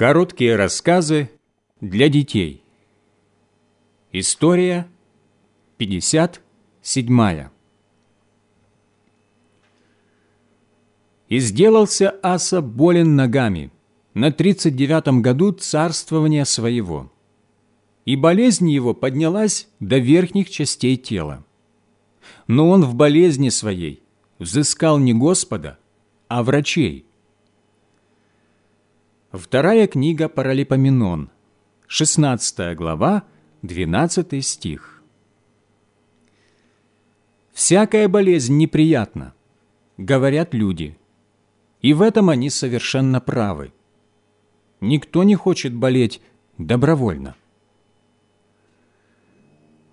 Короткие рассказы для детей. История 57. «И сделался Аса болен ногами на тридцать девятом году царствования своего, и болезнь его поднялась до верхних частей тела. Но он в болезни своей взыскал не Господа, а врачей. Вторая книга Паралипоменон, 16 глава, 12 стих. «Всякая болезнь неприятна, — говорят люди, и в этом они совершенно правы. Никто не хочет болеть добровольно.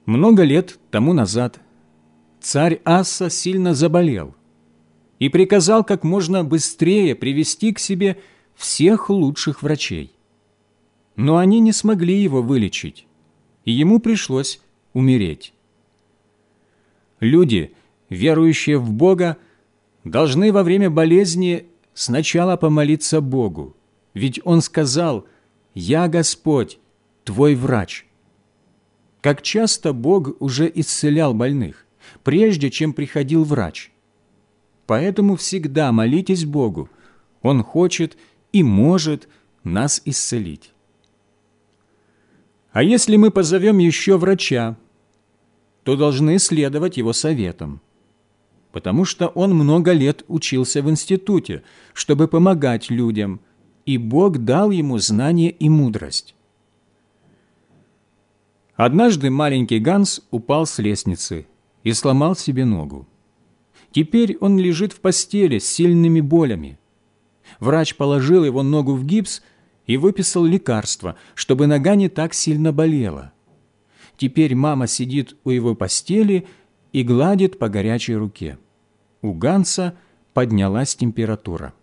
Много лет тому назад царь Асса сильно заболел и приказал как можно быстрее привести к себе всех лучших врачей. Но они не смогли его вылечить, и ему пришлось умереть. Люди, верующие в Бога, должны во время болезни сначала помолиться Богу, ведь Он сказал «Я Господь, твой врач». Как часто Бог уже исцелял больных, прежде чем приходил врач. Поэтому всегда молитесь Богу. Он хочет и может нас исцелить. А если мы позовем еще врача, то должны следовать его советам, потому что он много лет учился в институте, чтобы помогать людям, и Бог дал ему знание и мудрость. Однажды маленький Ганс упал с лестницы и сломал себе ногу. Теперь он лежит в постели с сильными болями. Врач положил его ногу в гипс и выписал лекарство, чтобы нога не так сильно болела. Теперь мама сидит у его постели и гладит по горячей руке. У Ганса поднялась температура.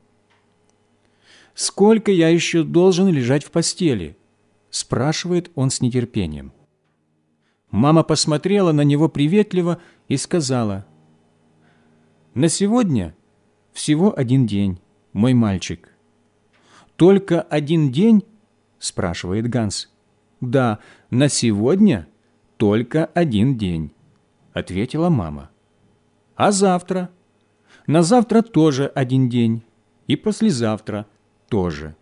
«Сколько я еще должен лежать в постели?» – спрашивает он с нетерпением. Мама посмотрела на него приветливо и сказала, «На сегодня всего один день, мой мальчик». «Только один день?» – спрашивает Ганс. «Да, на сегодня только один день», – ответила мама. «А завтра?» «На завтра тоже один день, и послезавтра тоже».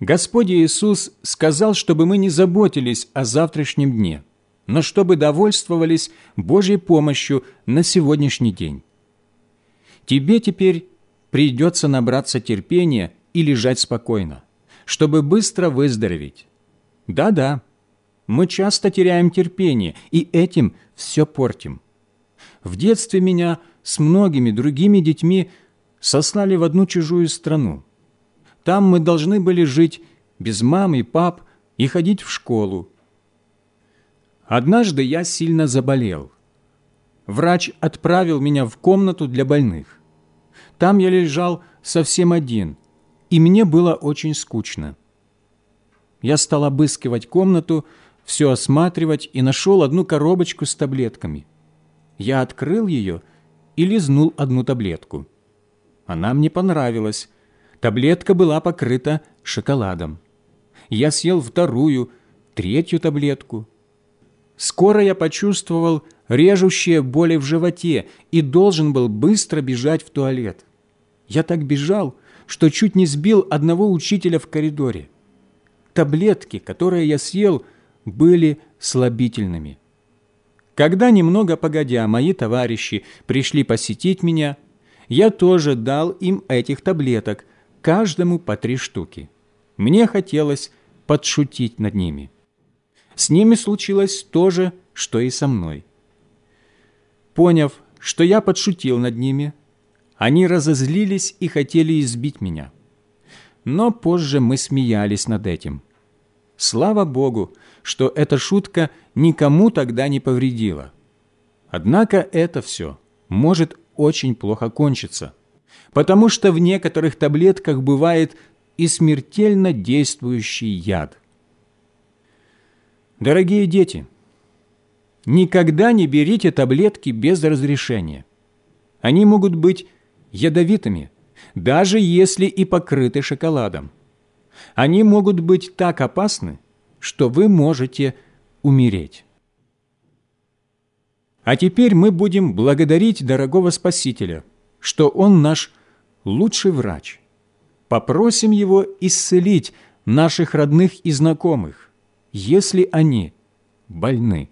Господь Иисус сказал, чтобы мы не заботились о завтрашнем дне, но чтобы довольствовались Божьей помощью на сегодняшний день. Тебе теперь придется набраться терпения и лежать спокойно, чтобы быстро выздороветь. Да-да, мы часто теряем терпение и этим все портим. В детстве меня с многими другими детьми сослали в одну чужую страну – там мы должны были жить без мамы и пап и ходить в школу. Однажды я сильно заболел. Врач отправил меня в комнату для больных. Там я лежал совсем один, и мне было очень скучно. Я стал обыскивать комнату, все осматривать и нашел одну коробочку с таблетками. Я открыл ее и лизнул одну таблетку. Она мне понравилась, Таблетка была покрыта шоколадом. Я съел вторую, третью таблетку. Скоро я почувствовал режущие боли в животе и должен был быстро бежать в туалет. Я так бежал, что чуть не сбил одного учителя в коридоре. Таблетки, которые я съел, были слабительными. Когда немного погодя мои товарищи пришли посетить меня, я тоже дал им этих таблеток, каждому по три штуки. Мне хотелось подшутить над ними. С ними случилось то же, что и со мной. Поняв, что я подшутил над ними, они разозлились и хотели избить меня. Но позже мы смеялись над этим. Слава Богу, что эта шутка никому тогда не повредила. Однако это все может очень плохо кончиться – потому что в некоторых таблетках бывает и смертельно действующий яд. Дорогие дети, никогда не берите таблетки без разрешения. Они могут быть ядовитыми, даже если и покрыты шоколадом. Они могут быть так опасны, что вы можете умереть. А теперь мы будем благодарить дорогого Спасителя, что Он наш лучший врач. Попросим Его исцелить наших родных и знакомых, если они больны.